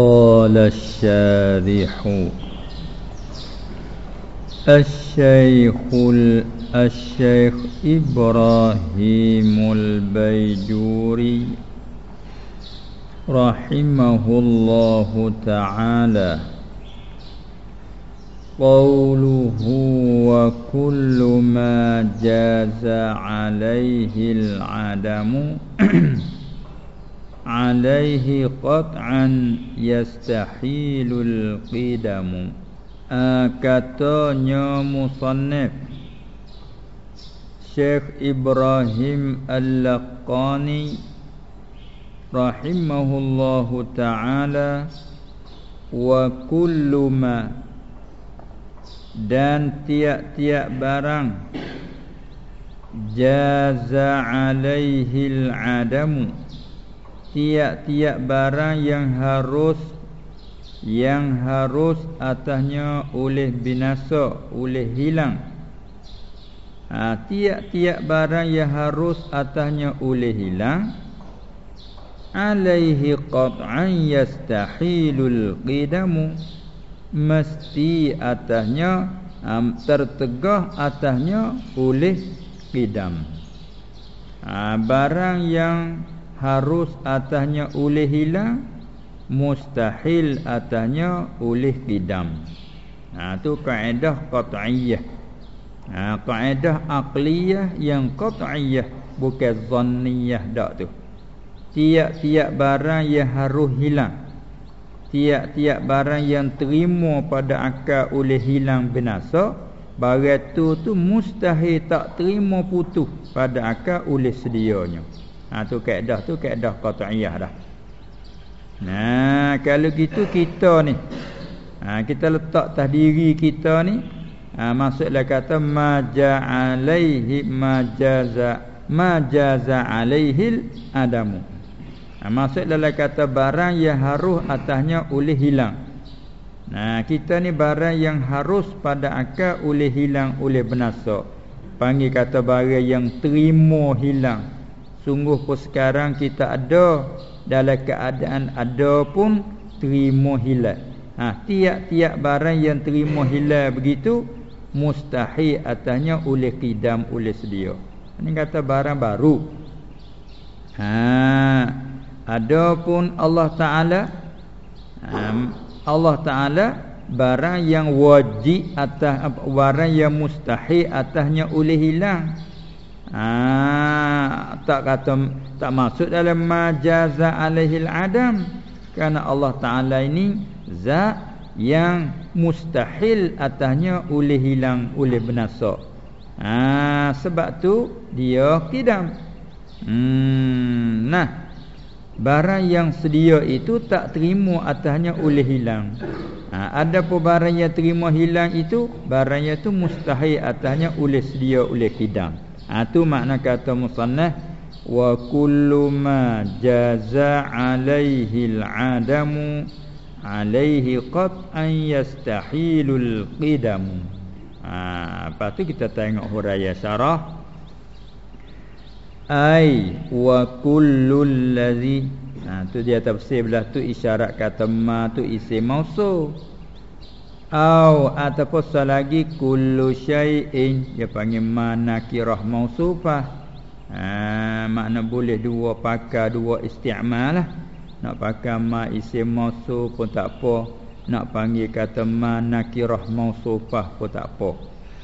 قال الشارح الشيخ الشيخ إبراهيم البيجوري رحمه الله تعالى. قوله وكل ما جاز عليه العدم alaihi qat'an yastahilul qidamu uh, katanya musannif Syekh Ibrahim Al-Laqani rahimahullahu taala wa kullu ma dan tiap-tiap barang jaza alaihi al-adamu tiap-tiap barang yang harus yang harus atasnya oleh binasa oleh hilang. Ha, tiap-tiap barang yang harus atasnya oleh hilang alaihi qat'an yastahilul qidamu. Mesti atasnya um, tertegah atasnya oleh qidam. Ha, barang yang harus atasnya oleh hilang mustahil atasnya oleh qidam ha tu kaedah qat'iyyah. Ha kaedah aqliyah yang qat'iyyah bukan zanniyah dak tu. Tiap-tiap barang yang harus hilang tiap-tiap barang yang terima pada akal oleh hilang binasa barang tu tu mustahil tak terima putus pada akal oleh sedianya Ha tu kaedah tu kaedah qat'iyah dah. Nah, kalau gitu kita ni ha kita letak atas diri kita ni ha maksudlah kata maja'alaihi majaza majaza alaihi adamu. Ha maksudlah kata barang yang harus atasnya oleh hilang. Nah, kita ni barang yang harus pada akal oleh hilang oleh binasa. Panggil kata barang yang terima hilang Sungguh pun sekarang kita ada dalam keadaan ada pun terima hilal. Ha, tiap-tiap barang yang terima hilal begitu mustahil atasnya oleh kidam oleh sedia. Ini kata barang baru. Ha, ada pun Allah Taala ha, Allah Taala barang yang wajib atas barang yang mustahil atasnya oleh hilang. Ah, tak kata tak masuk dalam majaza alaihil adam kerana Allah Taala ini zat yang mustahil atasnya oleh hilang oleh binasa. Ah, sebab tu dia kidam. Hmm, nah. Barang yang sedia itu tak terima atasnya oleh hilang. Ha, ada pun barang yang terima hilang itu barangnya itu mustahil atasnya oleh sedia oleh kidam. Itu ha, makna kata musannah wa kullu ma jaza alaihi al-adamu alaihi qat'an yastahilul qidam. Ha, lepas tu kita tengok huraya syarah ai wa kullu allazi ha tu dia tafsir belah tu isyarat kata ma tu isim mausul Au ataupun selagi kullu syai'in dia panggil manakirah mausufah. Ha, makna boleh dua pakai dua isti'mal lah. Nak pakai ma isim mausuf pun tak apa. Nak panggil kata manakirah mausufah pun tak apa.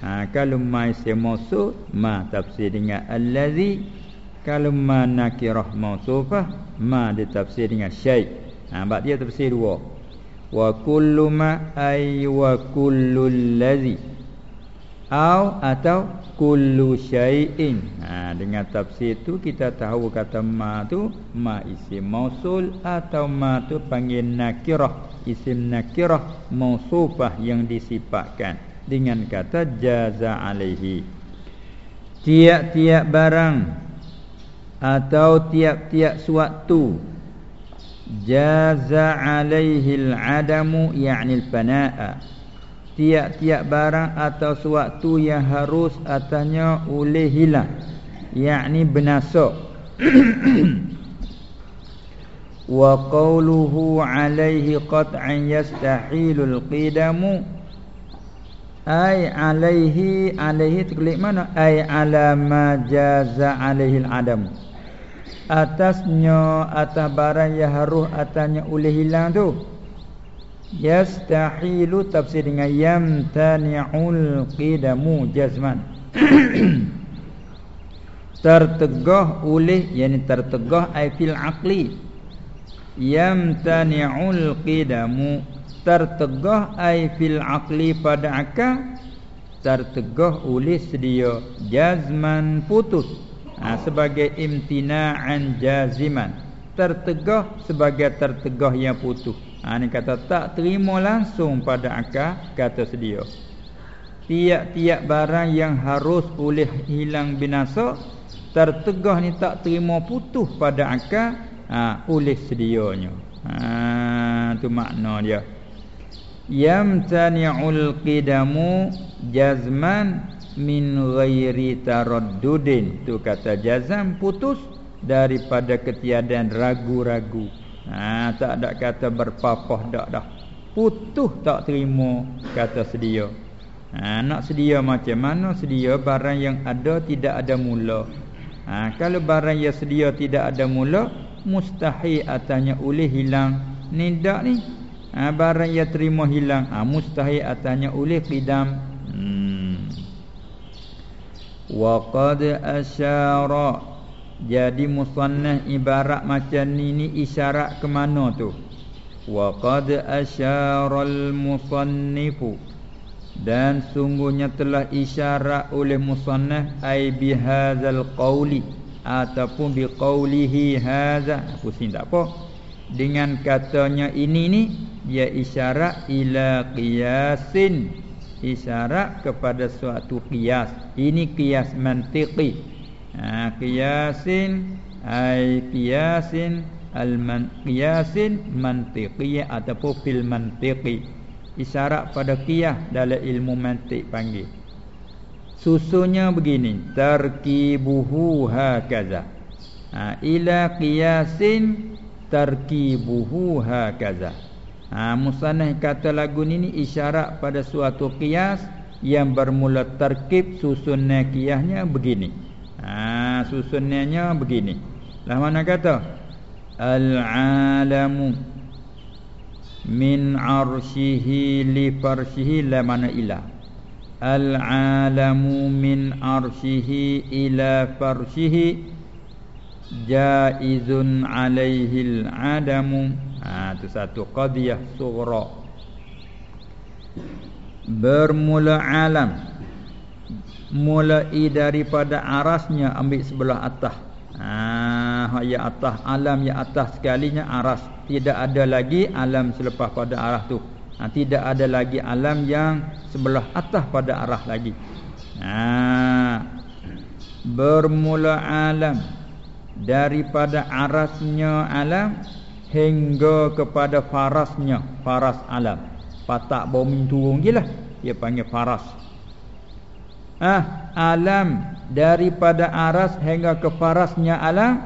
Ha, kalau ma isim mausuf ma tafsir dengan allazi. Kalau ma nakirah mausufah ma ditafsir dengan syai'. Ha, sebab dia tafsir dua wa kullu ma ay wa kullu allazi. Au atau kullu syai'in. Ha dengan tafsir tu kita tahu kata ma tu ma isim mausul atau ma tu panggil nakirah. Isim nakirah mausufah yang disifatkan. Dengan kata jaza alaihi. Tiap-tiap barang atau tiap-tiap suatu jaza alaihi al-adamu ya'ni al-fanaa tiap-tiap barang atau sesuatu yang harus atasnya oleh hilang yakni binasa wa qawluhu alaihi qat'an yastahilul qidamu. Ay alaihi alaihi terkelik mana? Ay ala ma jaza alaihi adam atasnya atas barang yang harus atasnya oleh hilang tu. Yastahilu tafsir dengan yamtani'ul qidamu jazman. Tertegah oleh yakni tertegah ai fil aqli. Yamtani'ul qidamu tertegah ai fil aqli pada akal tertegah oleh sedia jazman putus ha, sebagai imtina'an jaziman tertegah sebagai tertegah yang putus Ha ni kata tak terima langsung pada akal kata sedia. Tiap-tiap barang yang harus boleh hilang binasa tertegah ni tak terima putus pada akal ha oleh sedianya. Ha tu makna dia. Yamtani'ul qidamu jazman min ghairi taraddudin. Tu kata jazam putus daripada ketiadaan ragu-ragu. Ha, tak ada kata berpapah dak dah. Putus tak terima kata sedia. Ha, nak sedia macam mana sedia barang yang ada tidak ada mula. Ha, kalau barang yang sedia tidak ada mula, mustahil atanya oleh hilang. Ni dak ni. Ha, barang yang terima hilang, ha, mustahil atanya oleh qidam. Wa qad asyara. Jadi musannah ibarat macam ni ni isyarat ke mana tu? Wa qad asyaral musannifu. Dan sungguhnya telah isyarat oleh musannah ai bihadzal qauli ataupun biqaulihi hadza. Pusing tak apa. Dengan katanya ini ni dia isyarat ila qiyasin isyarat kepada suatu qiyas. Ini qiyas mantiqi ha, qiyasin ai qiyasin al man qiyasin mantiqi ataupun fil mantiqi isyarat pada qiyas dalam ilmu mantik panggil. Susunya begini tarkibuhu hakaza. Ha, ila qiyasin tarkibuhu hakaza ha musannah kata lagu ni isyarat pada suatu qiyas yang bermula terkib susun nakiyahnya begini Ha susunannya begini. Lah mana kata? Al-alamu min arshihi li farshihi la mana ila. Al-alamu min arshihi ila farshihi jaizun alaihi al-adamu. Ha tu satu qadiyah sughra. Bermula alam mulai daripada arasnya ambil sebelah atas. Ah ya atas alam ya atas sekalinya aras. Tidak ada lagi alam selepas pada arah tu. Ha, tidak ada lagi alam yang sebelah atas pada arah lagi. Ha, bermula alam daripada arasnya alam hingga kepada farasnya faras alam. Patak bumi turun jelah dia panggil faras. Ah alam daripada aras hingga ke farasnya alam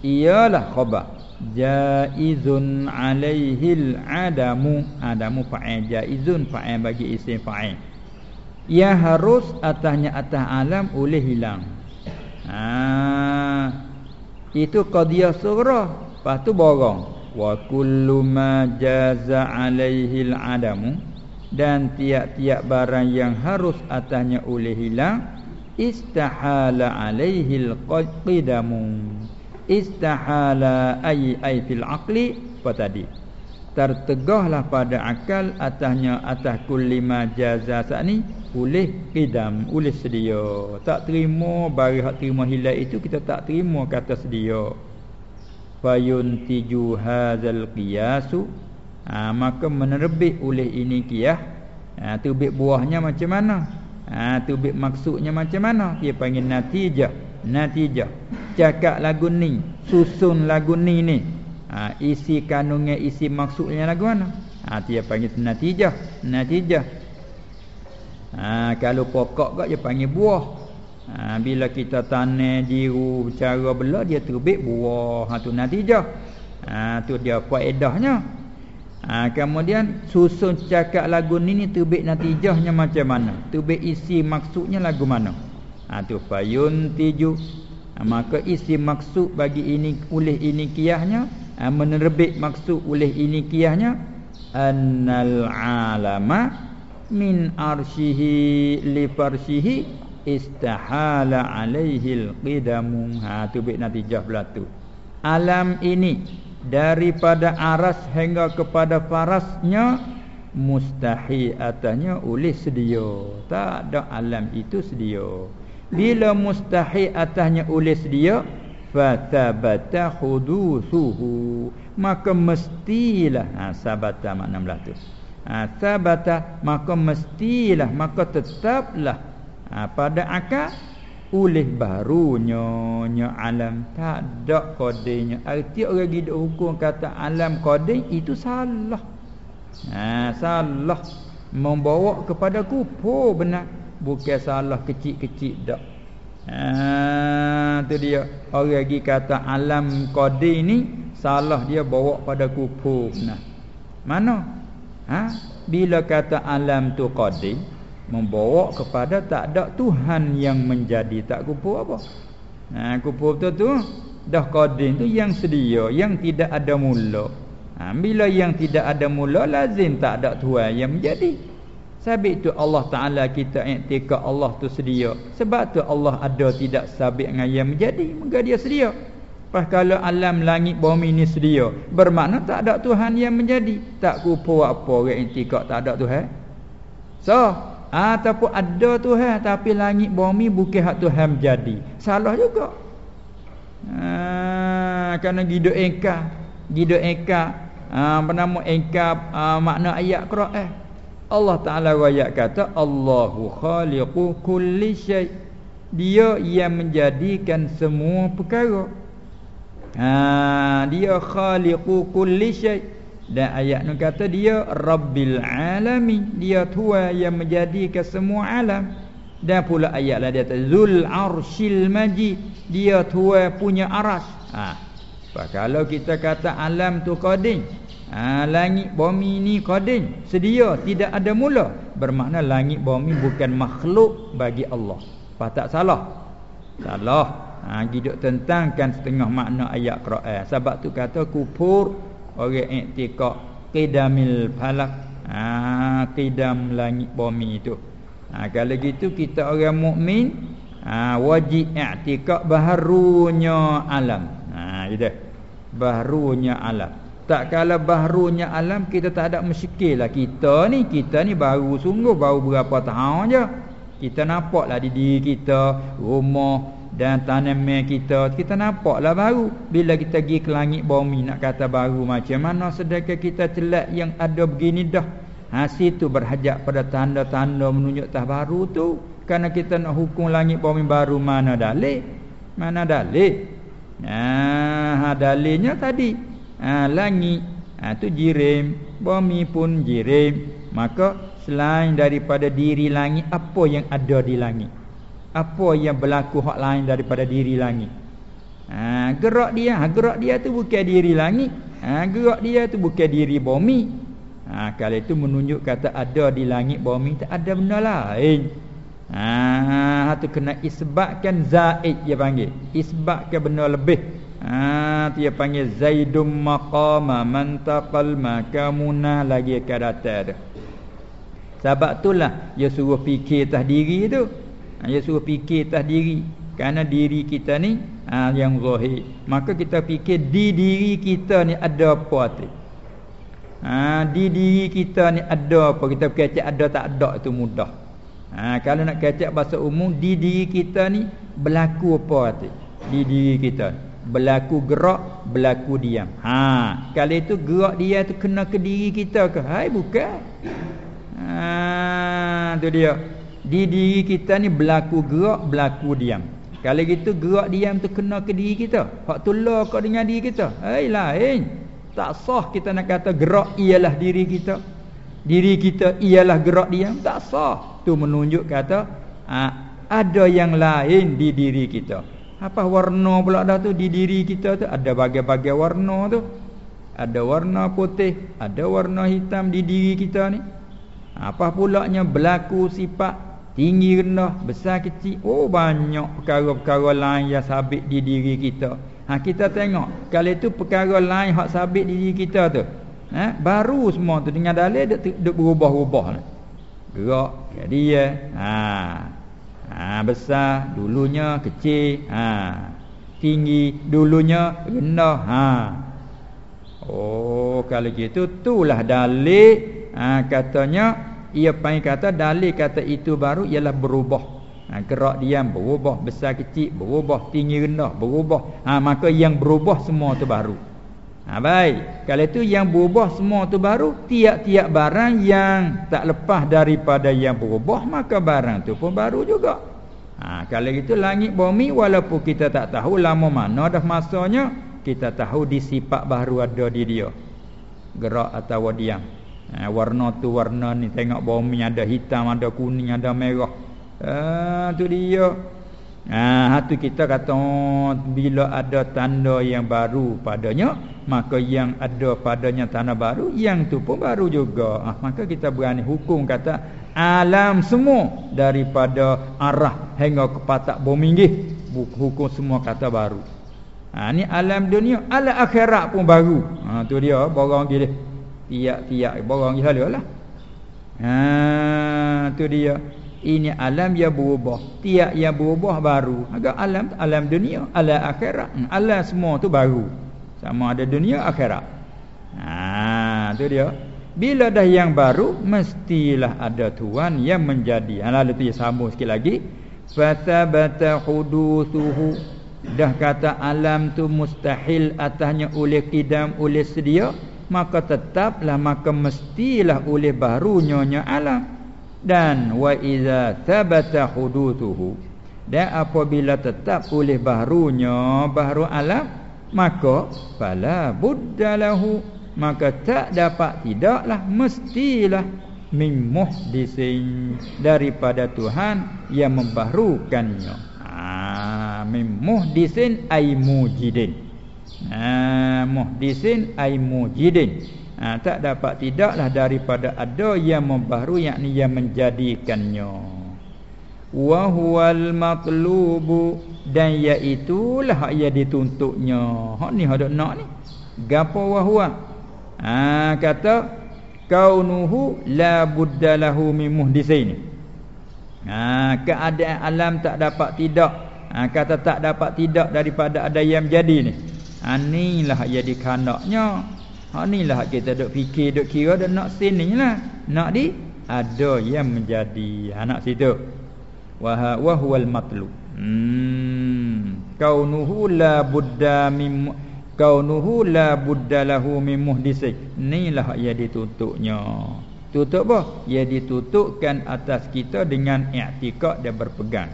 ialah khabar jaizun alaihil adamu. Adamu fa'il jaizun fa'il bagi isim fa'il. Ia harus atasnya atas alam oleh hilang. Ha itu qadiyah surah lepas tu borong wa kullu ma jaza alaihil adamu dan tiap-tiap barang yang harus atasnya oleh hilang istahala alaihi alqidamu istahala ay ay fil aqli apa tadi? Tertegahlah pada akal atasnya atas kulli ma jaza ni oleh qidam oleh sedia. Tak terima bagi hak terima hilang itu kita tak terima kata sedia fayun tiju hadzal qiyasu. Ha, maka menerbit oleh ini kiyah ha, terbit buahnya macam mana? Ha, terbit maksudnya macam mana? Dia panggil natijah. Natijah. Cakap lagu ni susun lagu ni ni. Ha, isi kanungnya isi maksudnya lagu mana? Ha, dia panggil natijah. Natijah. Ha, kalau pokok kak dia panggil buah ha, bila kita tanam jiru cara belah dia terbit buah ha, tu natijah Ha tu dia faedahnya. Ha kemudian susun cakap lagu ni ni tubik natijahnya macam mana? Tubik isi maksudnya lagu mana? Ha tu fayun tiju. Ha, maka isi maksud bagi ini oleh ini kiahnya ha, menerbit maksud oleh ini kiahnya annal alama min arshihi li farshihi istahala alaihi alqidamu ha tu bit natijah belatu alam ini daripada aras hingga kepada farasnya mustahil atasnya oleh sedia. Tak ada alam itu sedia. Bila mustahil atasnya oleh sedia fatabata hudusuhu maka mestilah ha sabata makna belatu ha sabata maka mestilah maka tetaplah ha, pada akal oleh barunya nya alam tak ada kodenya arti orang hidup hukum kata alam kodeng itu salah ha salah membawa kepada kufur benar bukan salah kecil-kecil dak. Ha tu dia. Orang lagi kata alam qadir ni salah dia bawa pada kufur nah. Mana? Ha? Bila kata alam tu qadir membawa kepada tak ada Tuhan yang menjadi tak kufur apa? Ha kufur tu tu dah qadir tu yang sedia, yang tidak ada mula. Ha, bila yang tidak ada mula lazim tak ada Tuhan yang menjadi. Sabit tu Allah Ta'ala kita iktikad Allah tu sedia Sebab tu Allah ada tidak sabit dengan yang menjadi Maka dia sedia Pas kalau alam langit bumi ni sedia Bermakna tak ada Tuhan yang menjadi Tak kupu apa orang iktikad tak ada Tuhan So Ataupun ada Tuhan Tapi langit bumi bukan hak Tuhan menjadi Salah juga. Ha, Kerana gido engkar Gido engkar ha, Apa nama engkar ha, Makna ayat Quran. Allah Ta'ala rakyat kata Allahu khaliqu kulli syai. Dia yang menjadikan semua perkara. Ha, Dia khaliqu kulli syai Dan ayat ni kata dia Rabbil alamin. Dia tua yang menjadikan semua alam. Dan pula ayat lah dia kata Zul arshil majid. Dia tua punya aras. Ha. Kalau kita kata alam tu qading ha, Langit bumi ni qadim Sedia tidak ada mula. Bermakna langit bumi bukan makhluk bagi Allah. Apa tak salah? Salah. Ha, Hidup tentangkan setengah makna ayat Quran. Sebab tu kata kupur Orang iktikak Qidamil falak. Ha, Qidam langit bumi itu ha, Kalau gitu kita orang mukmin ha, Wajib iktikak baharunya alam. Ha, gitu. Baharunya alam. Tak kala baharunya alam kita tak ada muskil lah. Kita ni kita ni baru sungguh baru berapa tahun je. Kita nampaklah di diri kita rumah dan tanaman kita. Kita nampaklah baru. Bila kita pergi ke langit bumi nak kata baru macam mana sedangkan kita celak yang ada begini dah? Hasil tu berhajat pada tanda-tanda menunjuk tah baru tu. Kerana kita nak hukum langit bumi baru mana dalil? Mana dalil? Nah ha, dalilnya tadi. Ha, langit. Ha, tu jirim. Bumi pun jirim. Maka selain daripada diri langit apa yang ada di langit apa yang berlaku hak lain daripada diri langit ha, gerak dia ha, gerak dia tu bukan diri langit ha, gerak dia tu bukan diri bumi ha, kalau itu menunjuk kata ada di langit bumi tak ada benda lain Ha tu kena isbatkan zaid dia panggil. Isbatkan benda lebih. Ha dia panggil Zaidum maqama man taqal makamuna lagi tu. Sebab itulah dia suruh fikir atas diri tu. Ha, dia suruh fikir atas diri. Kerana diri kita ni ha, yang zahir. Maka kita fikir di diri kita ni ada apa tu. Ha, di diri kita ni ada apa. Kita kata ada tak ada itu mudah. Ha, kalau nak kata bahasa umum di diri kita ni berlaku apa tu. Di diri kita berlaku gerak berlaku diam ha kalau itu gerak dia tu kena ke diri kita ke hai bukan ha tu dia di diri kita ni berlaku gerak berlaku diam. Kalau gitu gerak diam tu kena ke diri kita? Hak tu lah kau dengan diri kita? Hai lain. Tak sah kita nak kata gerak ialah diri kita. Diri kita ialah gerak diam. Tak sah. Tu menunjuk kata ha, ada yang lain di diri kita. Apa warna pula dah tu di diri kita tu? Ada bagai-bagai warna tu. ada warna putih, ada warna hitam di diri kita ni. Apa pulaknya berlaku sifat tinggi rendah, besar kecil. Oh banyak perkara-perkara lain yang sabit di diri kita. Ha kita tengok kalau itu perkara lain hak sabit di diri kita tu. Ha baru semua tu dengan dalil duk, duk berubah-ubah. Gerak jadi ya. Ha. Ha besar dulunya kecil. Ha tinggi dulunya rendah. Ha. Oh kalau gitu itulah dalil ha, katanya ia panggil kata dalil kata itu baru ialah berubah. Ha, gerak diam berubah. Besar kecil berubah. Tinggi rendah berubah. Ha, maka yang berubah semua tu baru. Ha, baik. Kalau itu yang berubah semua tu baru tiap-tiap barang yang tak lepas daripada yang berubah maka barang tu pun baru juga. Ha, kalau itu langit bumi walaupun kita tak tahu lama mana dah masanya kita tahu di sifat baru ada di dia. Gerak atau diam ha, warna tu warna ni tengok bumi ada hitam ada kuning ada merah. Ha tu dia. Ha tu kita kata bila ada tanda yang baru padanya maka yang ada padanya tanda baru yang tu pun baru juga. Ha, maka kita berani hukum kata alam semua daripada arah hingga ke patak bumi nggih hukum semua kata baru. Ha ni alam dunia ala akhirat pun baru. Ha tu dia barang gini tiap-tiap barang selalu lah. Ha tu dia. Ini alam yang berubah. Tiap yang berubah baru. Agak alam alam dunia, alam akhirat. Hmm, alam semua tu baru. Sama ada dunia akhirat. Ha tu dia. Bila dah yang baru mestilah ada tuan yang menjadi. Ha lalu tu dia sambung sikit lagi. Fatabata huduthuhu dah kata alam tu mustahil atasnya oleh kidam oleh sedia maka tetaplah maka mestilah oleh barunya alam dan wa iza thabata hudutuhu dan apabila tetap oleh barunya baru alam maka fala buddalahu maka tak dapat tidaklah mestilah min muhdisin daripada Tuhan yang membaharukannya ah min muhdisin ay mujidin ha, muhdisin ay mujidin. Ha, tak dapat tidaklah daripada ada yang membaharu yakni yang menjadikannya. Wa huwal dan iaitu lah hak yang dituntutnya. Hak ni hak nak ni. Gapo wa huwa? Ha, kata kaunuhu la buddalahu min muhdisin. Ha, keadaan alam tak dapat tidak. Ha, kata tak dapat tidak daripada ada yang jadi ni Anilah ha, jadi kanaknya. Ha inilah kita duk fikir duk kira dak nak sinilah. Nak di ada yang menjadi anak situ. Wa wa huwal matlub. Hmm. Kaunuhu la budda mim kaunuhu la budda lahu min muhdisi. Inilah yang ditutuknya. Tutup apa? Ya ditutukkan atas kita dengan i'tikad dan berpegang.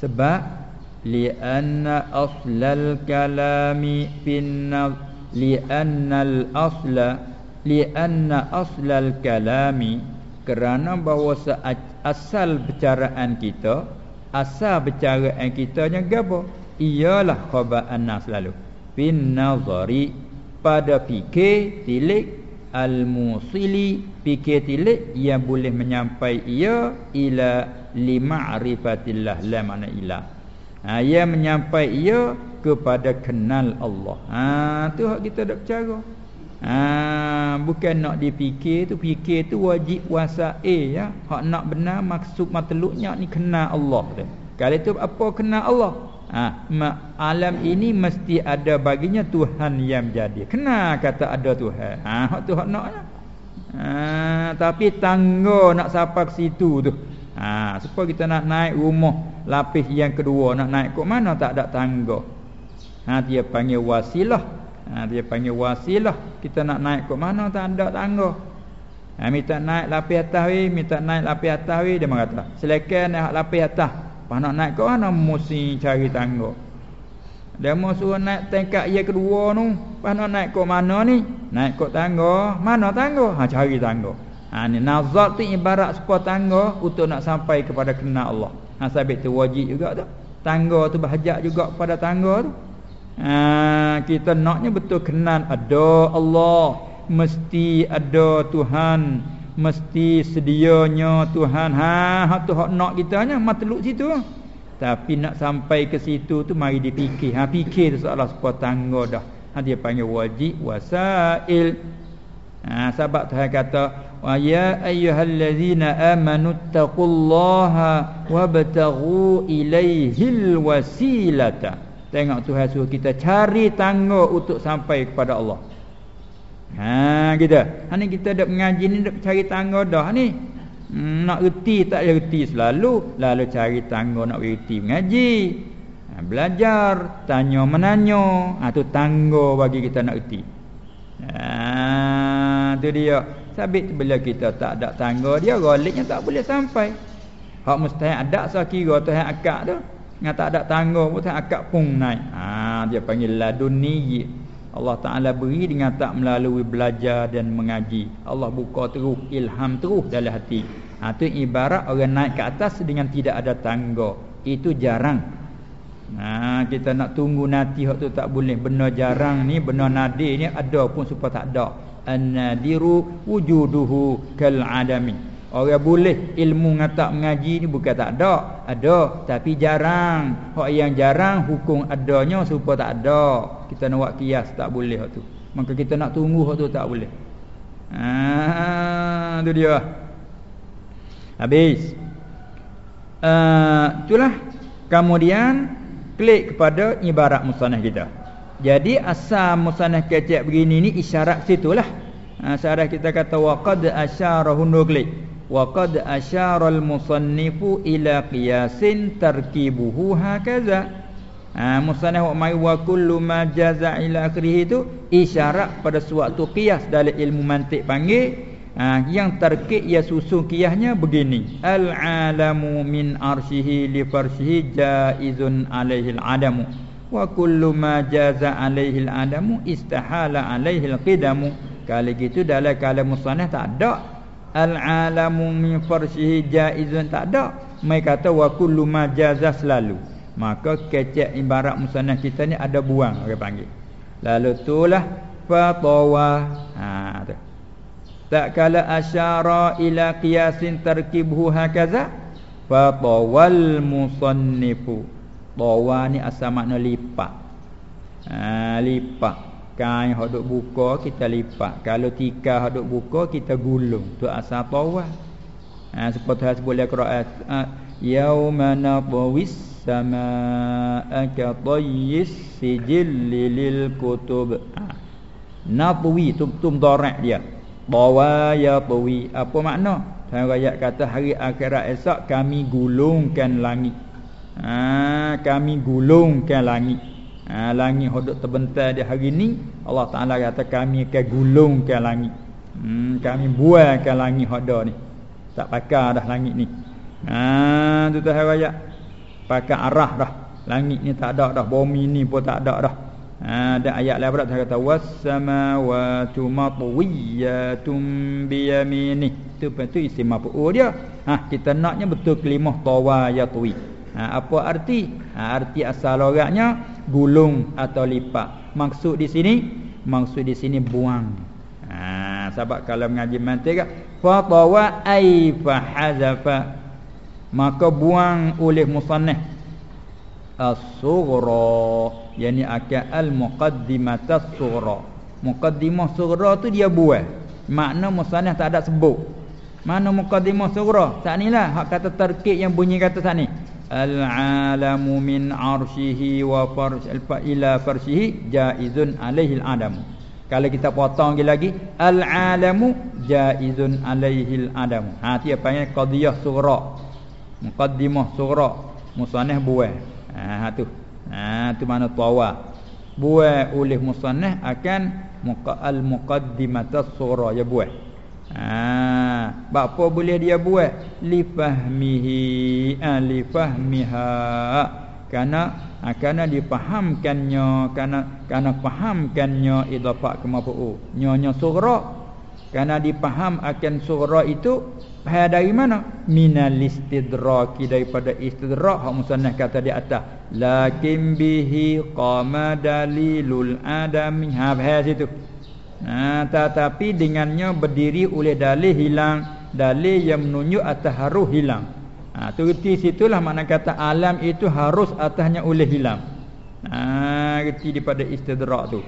Sebab لأن أصل الكلام في النظ لأن الأصل لأن أصل الكلام kerana bahawa asal percaraan kita asal percaraan kita yang gapo ialah khabar annas lalu bin nazari pada fikir tilik al musili fikir tilik yang boleh menyampai ia ila lima'rifatillah la mana ilah ha, Ia menyampai ia kepada kenal Allah. Ha, tu hak kita dah bercara ha, Bukan nak dipikir tu Fikir tu wajib wasa A ya. Hak nak benar maksud matluknya ni kenal Allah tu. Kalau itu apa kenal Allah? Ha, Alam ini mesti ada baginya Tuhan yang jadi. Kenal kata ada Tuhan. Ha, Hak tu hak nak ya. ha, Tapi tangga nak sampai ke situ tu. Ha, supaya kita nak naik rumah lapis yang kedua nak naik ke mana tak ada tangga. Ha dia panggil wasilah. Ha dia panggil wasilah. Kita nak naik ke mana tak ada tangga. Ha minta naik lapis atas we, minta naik lapis atas we dia mengata. Selekan naik lapis atas. Pas nak naik ke mana mesti cari tangga. Dia mau suruh naik tingkat yang kedua tu. Pas nak naik ke mana ni? Naik ke tangga. Mana tangga? Ha cari tangga. Ha ni nazar tu ibarat sebuah tangga untuk nak sampai kepada kenal Allah. Ha sabit tu wajib juga tu. Tangga tu berhajat juga kepada tangga tu. Ha, kita naknya betul kenal ada Allah, mesti ada Tuhan, mesti sedianya Tuhan. Ha, hak tu hak nak kita nya matluk situ. Tapi nak sampai ke situ tu mari dipikir. Ha fikir tu soalan sebuah tangga dah. Ha dia panggil wajib wasail. Ha sebab Tuhan kata wa ya ayyuhallazina amanu taqullaha wabtaghu ilaihil wasilata. Tengok Tuhan suruh kita cari tangga untuk sampai kepada Allah. Ha kita. Ha ni kita dak mengaji ni dak cari tangga dah ni. Hmm, nak reti tak reti selalu, lalu cari tangga nak reti mengaji. Ha, belajar, tanya menanya, ha tu tangga bagi kita nak reti. Ha tu dia. Sabit bila kita tak ada tangga dia galiknya tak boleh sampai. Hak mustahil ada sakira Tuhan akak tu. Yang tak ada tangga pun tak akak pun naik. Ha, dia panggil laduni. Allah Ta'ala beri dengan tak melalui belajar dan mengaji. Allah buka terus ilham terus dalam hati. Ha, ibarat orang naik ke atas dengan tidak ada tangga. Itu jarang. Ha, kita nak tunggu nanti waktu tak boleh. Benar jarang ni, benar nadir ni ada pun supaya tak ada. An-nadiru wujuduhu kal-adami. Orang boleh ilmu ngatak mengaji ni bukan tak ada, ada tapi jarang. Hak yang jarang hukum adanya supaya tak ada. Kita nak buat kias tak boleh hak tu. Maka kita nak tunggu hak tu tak boleh. Ah, tu dia. Habis. Uh, itulah kemudian klik kepada ibarat musanah kita. Jadi asal musanah kecek begini ni isyarat situlah. Ha, uh, kita kata waqad asyara hunuklik wa qad asyara al-musannifu ila qiyasin tarkibuhu hakaza. Ha musannif wa mai wa kullu ma jaza ila akhirih itu isyarat pada suatu qiyas dalam ilmu mantik panggil. Ha, yang tarkib ya susun qiyasnya begini. Al-alamu min arshihi li farshihi jaizun alaihi al-adamu wa kullu ma jaza alaihi al-adamu istahala alaihi al-qidamu kalau gitu dalam kalam musannif tak ada Al-alamu min farshihi jaizun tak ada. Mai kata wa kullu ma jaza selalu. Maka kecek ibarat musannaf kita ni ada buang orang panggil. Lalu itulah fatawa. Ha tu. Tak kala asyara ila qiyasin tarkibhu hakaza fatawal musannifu. Tawa ni asal makna lipat. Ha lipat kain hok duk buka kita lipat. Kalau tika hok duk buka kita gulung. Tu asal tawah ha seperti hal boleh qiraat ha, yauma nabwis samaa ka tayyis sijil lil kutub. Ha. nabwi tum tum darak dia. Bawa ya tawi apa makna? Tuhan ayat kata hari akhirat esok kami gulungkan langit. Ha, kami gulungkan langit ha, langit hodok terbentar di hari ni Allah Taala kata kami akan gulungkan langit. Hmm, kami buangkan langit hodok ni. Tak pakai dah langit ni. Ha tu tu raya pakai arah dah. Langit ni tak ada dah bumi ni pun tak ada dah. Ha ada ayat lain pula kata was samawati matwiyatun bi yamini tu isim maf'ul dia. Ha kita naknya betul kelimah tawa yatwi ha apa arti? Ha arti asal orangnya gulung atau lipat. Maksud di sini, maksud di sini buang. Ha, sebab kalau mengaji mantik fa tawa ai fa hazafa. Maka buang oleh musannaf as-sughra yani akal al-muqaddimah as-sughra muqaddimah sughra tu dia buang. Makna musannaf tak ada sebut. Mana muqaddimah sughra? Tak nilah hak kata terkib yang bunyi kata sat Al-alamu min arshihi wa farsh ila farshihi jaizun al-adam. Kalau kita potong lagi al-alamu jaizun al-adam. Ha tu apa yang qadiyah surah. Muqaddimah surah. Musannaf buah. Ha, ha tu. Ha tu mana tawa. Buah oleh musannaf akan al-muqaddimatas surah ya buah. Ha, apa boleh dia buat? Li fahmihi, ah, li fahmiha. Karena ha, karena difahamkannya, karena karena fahamkannya idafah ke mafu'u. Nyonya surah. Karena dipaham akan surah itu Faham dari mana? Minal istidraki daripada istidrak Hak musannah kata di atas Lakin bihi qama dalilul adami Ha situ Nah, tetapi dengannya berdiri oleh dalil hilang dalil yang menunjuk atas harus hilang. Ha, tu reti situlah makna kata alam itu harus atasnya oleh hilang. Ha, reti daripada istidrak tu.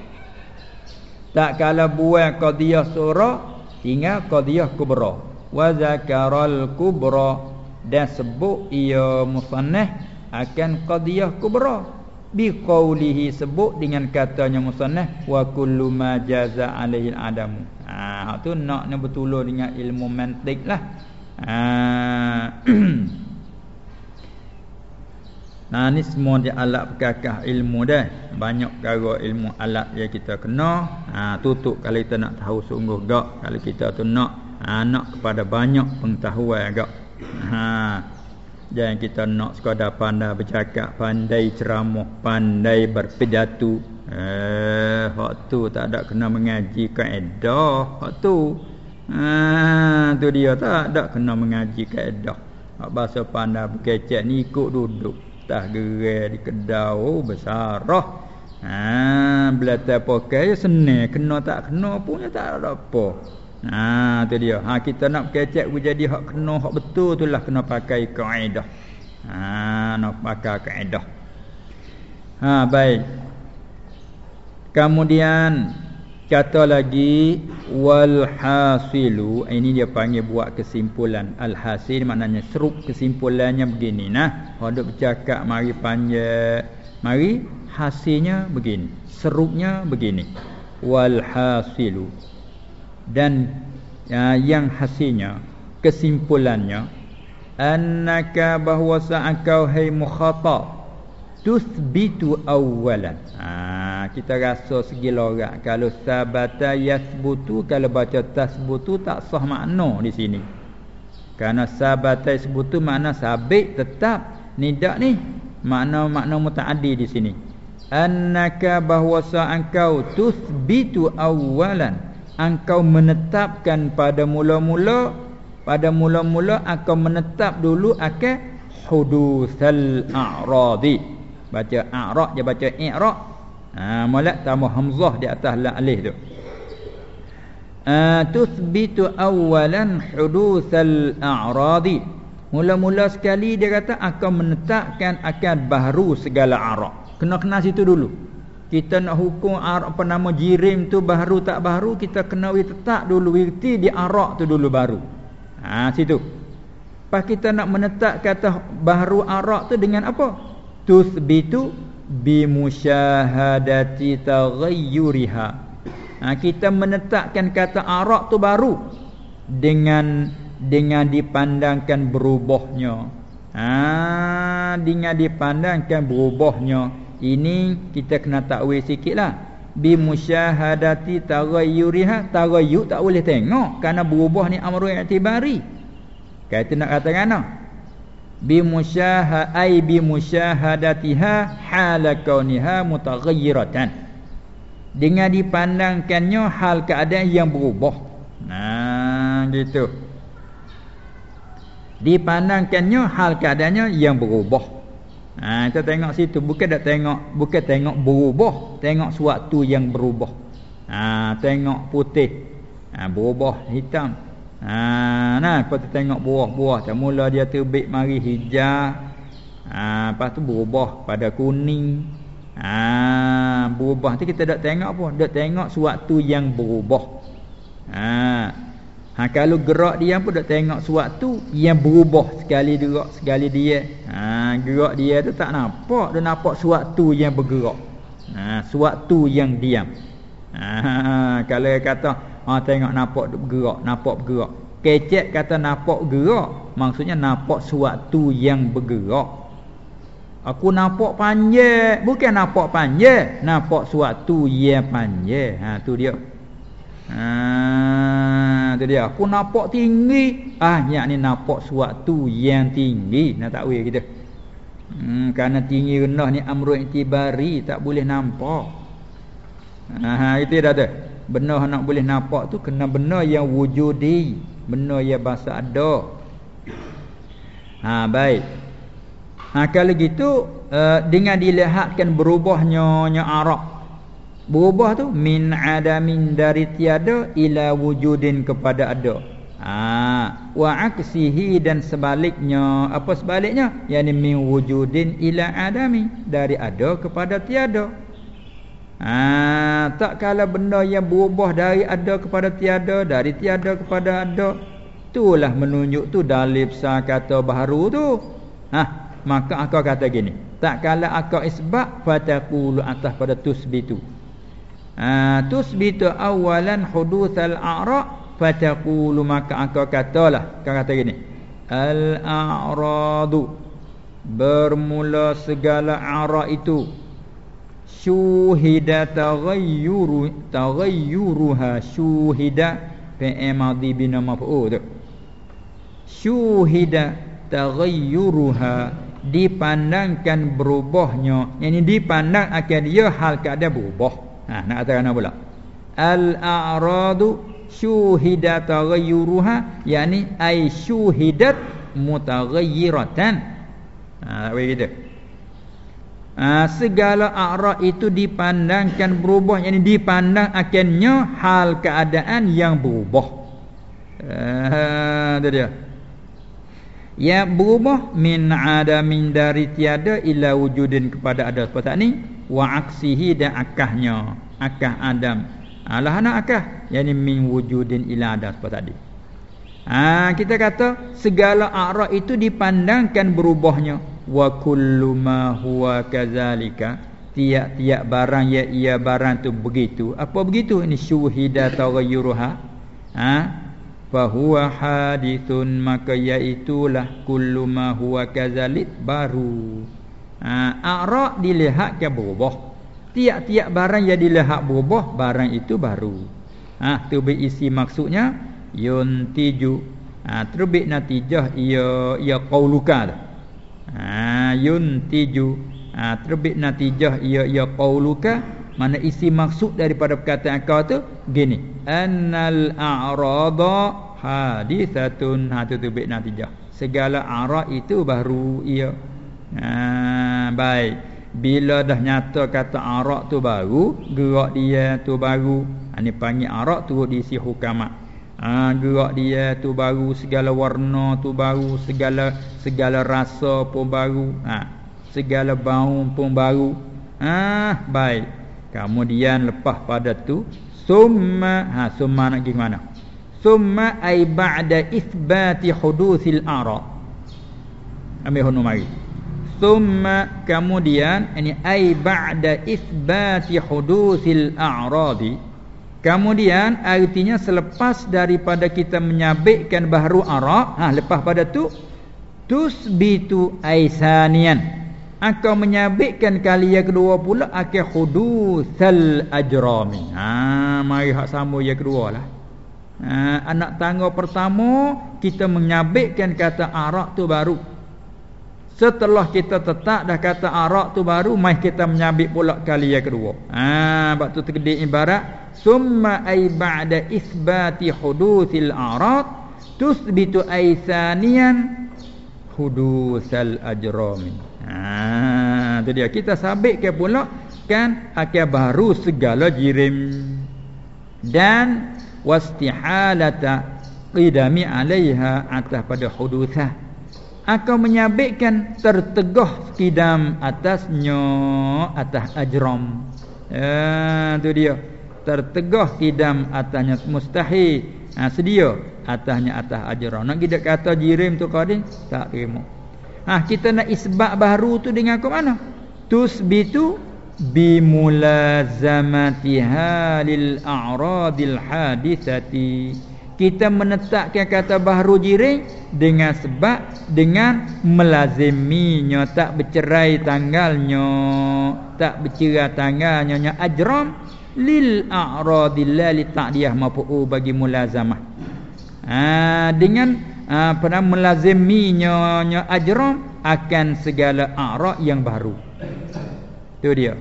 Tak kala buat qadiyah surah tinggal qadiyah kubra. Wa zakaral kubra dan sebut ia musannah akan qadiyah kubra biqaulihi sebut dengan katanya musannaf wa kullu ma jaza alaihi adamu ha tu nak ni betul dengan ilmu mantik lah ha Nah ni semua dia alat perkakah ilmu dah. Banyak perkara ilmu alat yang kita kena. Ha tutup kalau kita nak tahu sungguh gak kalau kita tu nak ha, nak kepada banyak pengetahuan gak. Ha Jangan kita nak sekadar pandai bercakap, pandai ceramah, pandai berpidato. Eh, hak tu tak ada kena mengaji kaedah. Hak tu. Ha, tu dia tak ada kena mengaji kaedah. Hak bahasa pandai berkecek ni ikut duduk. Tak gerai di kedau oh, besar. Ha, bila tak pakai senang. Kena tak kena pun tak ada apa. Ha tu dia. Ha kita nak kecek jadi hak kena hak betul tu lah kena pakai kaedah. Ha nak pakai kaedah. Ha baik. Kemudian kata lagi wal hasilu ini dia panggil buat kesimpulan al hasil maknanya serup kesimpulannya begini nah hendak bercakap mari panjang mari hasilnya begini serupnya begini wal hasilu dan ya, yang hasilnya kesimpulannya annaka bahwa sa'akau hai mukhatab tuthbitu awwalan. Ha, kita rasa segi lorak. Kalau sabata yasbutu kalau baca tasbutu tak sah makna di sini. Kerana sabata yasbutu makna sabit tetap nidak ni. Makna makna mutaaddi di sini. Annaka bahwa sa'akau tuthbitu awwalan engkau menetapkan pada mula-mula pada mula-mula engkau menetap dulu akan hudusal a'radi. Baca a'rad dia baca i'rad ha molek tambah hamzah di atas la alif tu. Uh, tuthbitu awalan hudusal a'radi. Mula-mula sekali dia kata akan menetapkan akan baru segala a'rad kena kenal situ dulu kita nak hukum apa nama jirim tu baru tak baru kita kena tetap dulu wirti di arak tu dulu baru. Ha situ. Pas kita nak menetap kata baru arak tu dengan apa? Tusbitu bi musyahadati taghayyuriha. Ha kita menetapkan kata arak tu baru dengan dengan dipandangkan berubahnya. Ha dengan dipandangkan berubahnya ini kita kena takwil sikitlah. Bi musyahadati taghayyuriha, taghayyur tak boleh tengok kerana berubah ni amru i'tibari. Kata nak kata kana? Bi musyaha ai bi musyahadatiha hala kauniha mutaghayyiratan. Dengan dipandangkannya hal keadaan yang berubah. Nah, gitu. Dipandangkannya hal keadaannya yang berubah. Ha, kita tengok situ bukan dak tengok bukan tengok berubah, tengok suatu yang berubah. Ha, tengok putih. Ha, berubah hitam. Ha, nah, kita tengok buah-buah, mula dia terbit mari hijau. Ha, lepas tu berubah pada kuning. Ha, berubah tu kita dak tengok apa? Dak tengok suatu yang berubah. Ha, Ha, kalau gerak dia pun dah tengok suatu yang berubah sekali gerak sekali dia. Ha, gerak dia tu tak nampak, dia nampak suatu yang bergerak. Ha, suatu yang diam. Ha, kalau kata, ha, tengok nampak bergerak, nampak bergerak. Kecek kata nampak gerak, maksudnya nampak suatu yang bergerak. Aku nampak panjang, bukan nampak panjang, nampak suatu yang panjang. Ha, tu dia. Ha tu dia. Aku nampak tinggi. Ah yang ni nampak suatu yang tinggi. Nak tak weh kita. Hmm kerana tinggi rendah ni amrul itibari tak boleh nampak. Ha itu dah tu. Benda nak boleh nampak tu kena benda yang wujudi, benda yang bahasa ada. Ha baik. Ha kalau gitu uh, dengan dilihatkan berubahnya nya arak. Berubah tu min adamin dari tiada ila wujudin kepada ada. Ha, wa aksihi dan sebaliknya. Apa sebaliknya? Yakni min wujudin ila adami dari ada kepada tiada. Ha, tak kala benda yang berubah dari ada kepada tiada dari tiada kepada ada itulah menunjuk tu dalil besar kata baharu tu. Ha, maka aku kata gini tak kala aku isbab fataqulu atas pada tusbitu ha, tusbitu awalan hudutsal a'ra' fataqulu maka engkau katalah kau kata gini al a'radu bermula segala ara itu syuhida taghayyuru taghayyuruha syuhida fi'il madhi bina maf'ul syuhida taghayyuruha dipandangkan berubahnya yakni dipandang akan dia hal keadaan berubah ha nak kata pula. Al a'radu syuhida taghayyuruha yani ay syuhidat mutaghayyiratan. Ha begitu ha, segala a'ra itu dipandangkan berubah yani dipandang akannya hal keadaan yang berubah. Ha dia. Ya berubah min adamin dari tiada ila wujudin kepada ada. Seperti ni wa aksihi dan akahnya. Akah adam. Alah anak akah. Yani min wujudin ila ada seperti tadi. Ha, Kita kata Segala a'ra itu dipandangkan berubahnya. Wa kullu ma huwa kazalika. Tiap-tiap barang ya ia barang tu begitu. Apa begitu? Ini syuhida taghayyuruha. Ha? Fahuwa hadithun. Maka iaitulah Kullu ma huwa kazalik Baru ha, A'ra dilihatkan berubah Tiap-tiap barang yang dilihat berubah Barang itu baru. Ha, Itu berisi maksudnya Yuntiju. Ha, Terbit natijah Ia ia qawluka ha, Yuntiju. Ha, Terbit natijah Ia ia qawluka Mana isi maksud daripada perkataan kau tu? Gini. Annal a'rada hadithatun. Ha itu terbit natijah. Segala a'rad itu baru Ia ha, Baik. Bila dah nyata kata arak tu baru gerak dia tu baru. Ini ha, panggil arak tu diisi hukamat ha, gerak dia tu baru segala warna tu baru segala segala rasa pun baru. Ha, segala bau pun baru. Ha, baik. Kemudian lepas pada tu summa ha summa nak pergi mana? Summa ai ba'da ithbati hudusil arak. Ambil hono mari Thumma kemudian ini ai ba'da itsbati hudusil a'radi. Kemudian artinya selepas daripada kita menyabitkan baharu ara ha lepas pada tu tusbitu aisanian akan menyabitkan kali yang kedua pula akan hudusal ajrami. Ha mari hak sama yang kedua lah. Ha, anak tangga pertama kita menyabitkan kata arak tu baru Setelah kita tetap dah kata arak tu baru mai kita menyabit pula kali yang kedua. Ha bab tu terkedik ibarat summa ay ba'da isbati hudusil arad tusbitu aisanian hudusal ajrami. Ha tu dia kita sabit ke pula kan akan baru segala jirim dan wastihalata qidami alaiha atas pada hudusah akan menyabitkan tertegah kidam atasnya atas ajram ya tu dia. Tertegah kidam atasnya mustahil. Ha, sedia. Atasnya atas ajram nak kita kata jirim tu qadin tak terima. Ha kita nak isbat baru tu dengan ke mana? Tusbitu bimulazamatiha lil a'radil hadithati kita menetapkan kata bahru jiring dengan sebab dengan melaziminya. Tak bercerai tanggalnya tak bercerai tanggalnya. Nya ajram lil a'radillah li ta'diyah mafu'u bagi mulazamah. Ha, dengan ha, pada melaziminya nya ajram akan segala a'rad yang baru. Tu dia.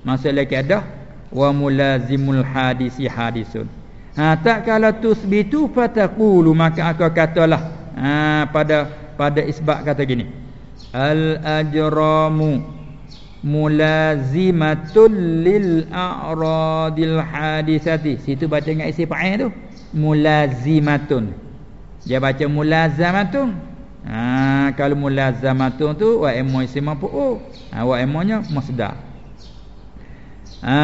Masalah keadah wa mulazimul hadisi hadisun ha tak kala tusbitu fataqulu maka aku katalah ha pada pada isbat kata gini. Al ajramu mulazimatul lil a'radil hadisati. Situ baca dengan isi fa'il tu. Mulazimatun. Dia baca mulazamatun. Ha kalau mulazamatun tu wa emo isim oh ha wa emonya masdar. Ha,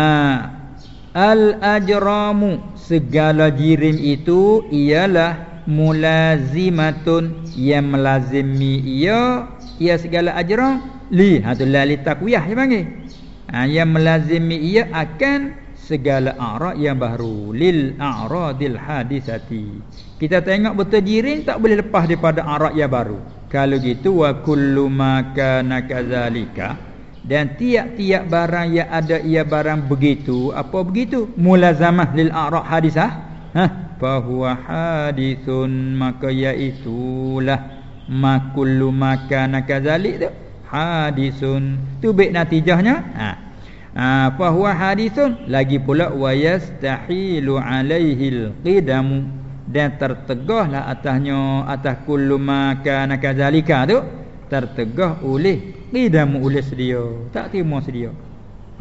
al ajramu segala jirim itu ialah mulazimatun. Yang melazimi ia ia segala ajram li ha tu la li takwiyah dia panggil. Ha, yang melazimi ia akan segala a'rad yang baru. Lil a'radil hadisati. Kita tengok betul jirim tak boleh lepas daripada a'rad yang baru. Kalau gitu wa kullu ma kana kadzalika dan tiap-tiap barang yang ada ia barang begitu apa begitu? Mulazamah lil a'raq hadisah ha? Fa huwa hadithun maka iaitulah ma kullu makana kadzalik tu. Hadisun. Tu baik natijahnya. Ha. Ha fa huwa hadithun lagi pula wa yastahilu alaihi alqidam dan tertegahlah atasnya atas kullu makana kadzalika tu tertegah oleh qidam oleh sedia tak terima sedia.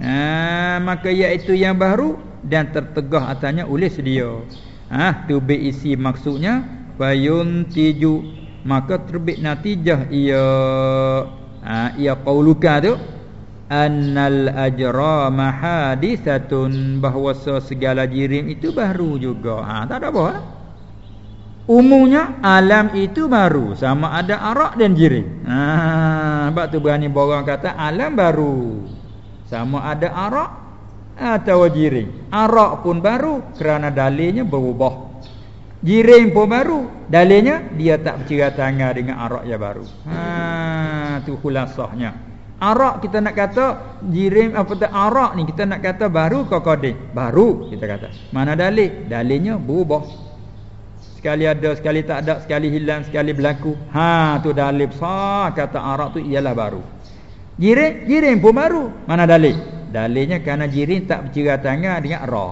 Ha maka iaitu yang baru dan tertegah atasnya oleh sedia ha be isi maksudnya fayun tiju maka terbit natijah ia. Ha ia qauluka tu annal ajra mahadisatun bahawa segala jirim itu baru juga. Ha tak ada apa lah. Umumnya alam itu baru sama ada arak dan jirim. Ha sebab tu berani borang kata alam baru. Sama ada arak atau jirim. Arak pun baru kerana dalilnya berubah. Jirim pun baru, dalilnya dia tak bercerita tangan dengan arak yang baru. Ha tu khulasahnya. Arak kita nak kata jirim apa tu arak ni kita nak kata baru qadim? Baru kita kata. Mana dalil? Dalilnya berubah sekali ada sekali tak ada sekali hilang sekali berlaku. Ha tu dalil besar kata Arab tu ialah baru. Jirin jirin pun baru. Mana dalil? Dalilnya kerana jirin tak bercira tangan dengan ra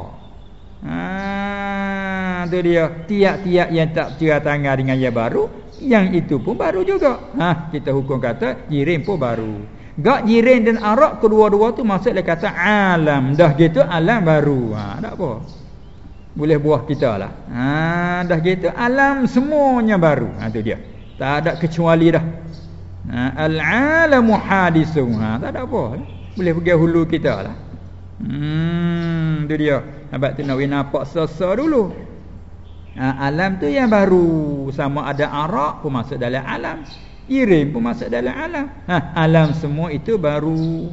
ha tu dia. Tiap-tiap yang tak bercira tangan dengan yang baru yang itu pun baru juga. Ha kita hukum kata jirin pun baru. Gak jirin dan Arab kedua-dua tu maksudnya kata alam. Dah gitu alam baru. Ha tak apa boleh buah kita lah. Ha, dah gitu alam semuanya baru. Ha tu dia. Tak ada kecuali dah. Ha, al-alamu hadisun. Ha, tak ada apa. Boleh pergi hulu kita lah. Hmm, tu dia. Sebab tu nak nampak sesa dulu. Ha, alam tu yang baru. Sama ada arak pun masuk dalam alam. Irim pun masuk dalam alam. Ha, alam semua itu baru.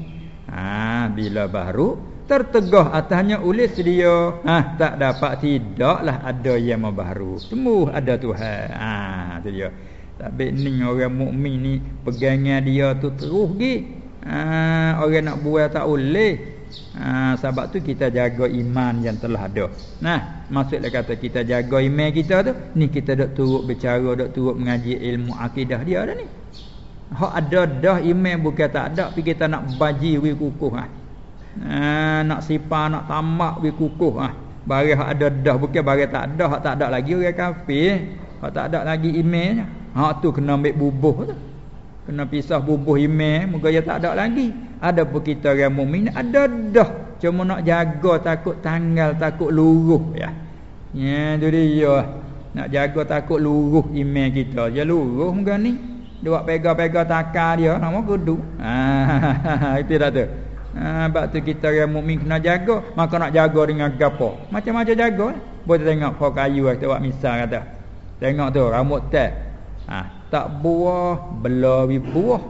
Ha, bila baru tertegah atasnya oleh sedia ha tak dapat tidaklah ada yang baru semua ada Tuhan. Ha tu dia. Tapi ni orang mukmin ni pegangan dia tu terus gi ha orang nak buat tak boleh. Ha sebab tu kita jaga iman yang telah ada. Nah maksudnya kata kita jaga iman kita tu ni kita dok turut bercara dok turut mengaji ilmu akidah dia dah ni. Hak ada dah iman bukan tak ada tapi kita nak baji wi kukuh ha ha, nak sipar nak tamak bi kukuh ah. Ha. barang hak ada dah bukan barang tak ada hak tak ada lagi orang kafir. Hak tak ada lagi imannya hak tu kena ambil bubuh tu. Kena pisah bubuh iman moga dia tak ada lagi. Ada pun kita orang mukmin ada dah. Cuma nak jaga takut tanggal takut luruh ya. Ya tu dia. Nak jaga takut luruh iman kita. Je luruh muka ni. Dia pega-pega takar dia nama kudu. Ha itu dah tu Ha, sebab tu kita yang mukmin kena jaga, maka nak jaga dengan gapo? Macam-macam jaga. Boleh tengok pokok kayu kita buat misal kata. Tengok tu rambut teh. Ha, tak buah, belawi buah.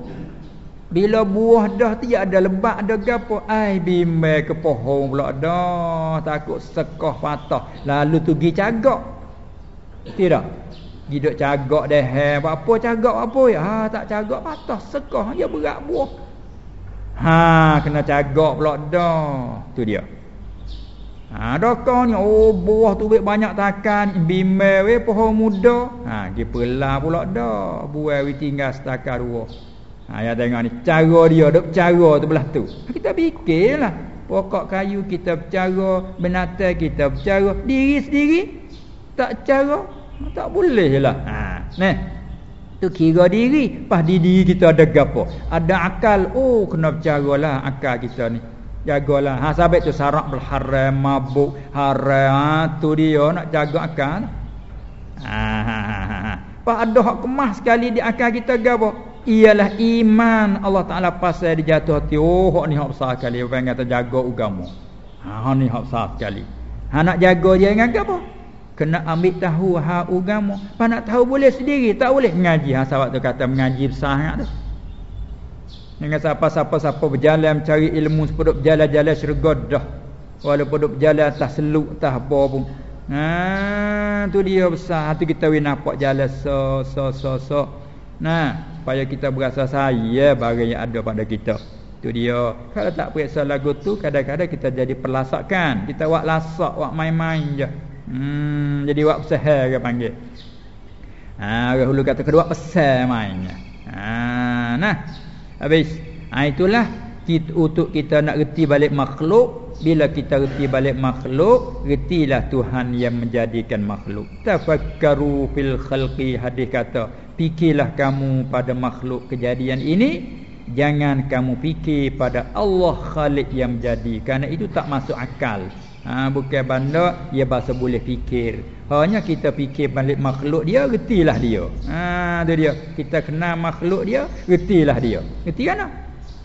Bila buah dah tiada ada lebat ada gapo, ai bimbel ke pohon pula dah, takut sekoh patah. Lalu tu gi cagak. Tidak. Gidok cagak dah, apa cagak apa ya? Ha, tak cagak patah, sekoh dia berat buah. Ha kena cagak pula dah. Tu dia. Ha dokor ni oh buah tu banyak takan bimbel we pohon muda. Ha dia pula pula dah. Buai we tinggal setakar dua. Ha ya tengok ni cara dia dok cara tu belah tu. Kita fikirlah Pokok kayu kita bercara, binatang kita bercara, diri sendiri tak cara, tak boleh lah. Ha, nah. Tu kira diri, pas di diri kita ada gapo? Ada akal. Oh, kena bercaralah akal kita ni. Jagalah. Ha sabit tu sarak bil haram, mabuk, haram. Ha, tu dia nak jaga akal. Ha ha ha ha. Ada hak kemas sekali di akal kita gapo? Ialah iman Allah Taala pasal dia jatuh hati. Oh, hak ni hak besar sekali. Orang kata jaga agama. Ha ni hak besar sekali. Ha nak jaga dia dengan apa? Kena ambil tahu ha agama. Pas nak tahu boleh sendiri, tak boleh mengaji. Ha sahabat tu kata mengaji besar sangat tu. Dengan siapa-siapa-siapa berjalan mencari ilmu sepeduk berjalan-jalan syurga dah. Walaupun duk berjalan atas seluk atas apa pun. Ha tu dia besar hati kita win nampak jalan so so so so. Nah, supaya kita berasa saya barang yang ada pada kita. Tu dia. Kalau tak periksa lagu tu kadang-kadang kita jadi perlasakan. Kita buat lasak, buat main-main je. Hmm, jadi buat pesahan ke panggil. Ha, orang hulu kata kedua pesan mainnya. Ha, nah. Habis. Ha, itulah kita, untuk kita nak reti balik makhluk. Bila kita reti balik makhluk, retilah Tuhan yang menjadikan makhluk. Tafakkaru fil khalqi hadis kata, fikirlah kamu pada makhluk kejadian ini. Jangan kamu fikir pada Allah Khalik yang menjadi Kerana itu tak masuk akal ha, Bukan benda Ia bahasa boleh fikir. Hanya kita fikir balik makhluk dia Retilah dia. Ha, Itu dia. Kita kenal makhluk dia Retilah dia. Reti kan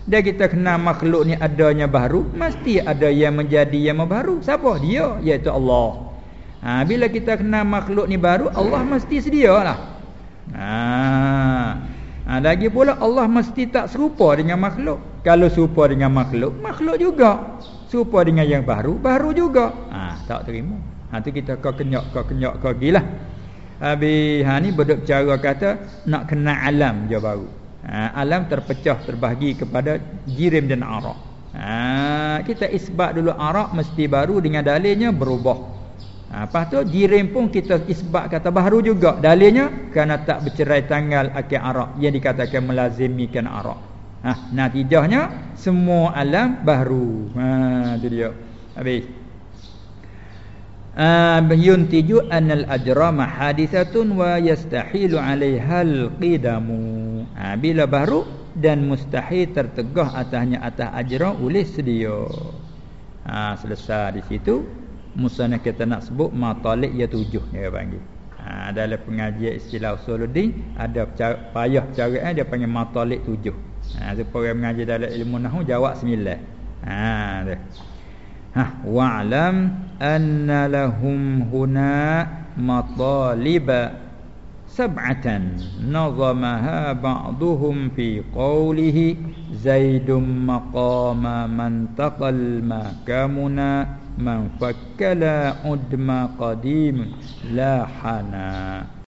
Dan kita kenal makhluk ni adanya baru Mesti ada yang menjadi yang baru. Siapa? Dia Iaitu Allah. Ha, Bila kita kenal makhluk ni baru Allah mesti sedia lah Haa Ha, lagi pula Allah mesti tak serupa dengan makhluk. Kalau serupa dengan makhluk, makhluk juga. Serupa dengan yang baru, baru juga. Ha, tak terima. Ha tu kita kau kenyak kau kenyak kau gilah. Habis ha ni berduk cara kata nak kena alam je baru. Ha, alam terpecah terbahagi kepada jirim dan arak. Ha, kita isbat dulu arak mesti baru dengan dalilnya berubah. Ha, lepas tu jirim pun kita isbat kata baru juga. Dalilnya kerana tak bercerai tanggal akil arak yang dikatakan melazimikan arak. Ha, natijahnya semua alam baru. Ha tu dia. Habis. Uh, yuntiju anal ajrama hadisatun wa yastahilu 'alaiha al-qidamu. Ha, bila baru dan mustahil tertegah atasnya atas ajra oleh sedia. Ha, selesai di situ Musanah kita nak sebut matalik ya tujuh dia panggil. Ha, dalam pengajian istilah usuluddin ada payah cara eh, dia panggil matalik tujuh. Ha, supaya mengaji dalam ilmu nahu jawab sembilan. Ha, dia. Ha, wa'lam anna lahum huna mataliba sab'atan nazamaha ba'duhum fi qawlihi zaidum maqama man taqal makamuna man fakkala udma qadim la hana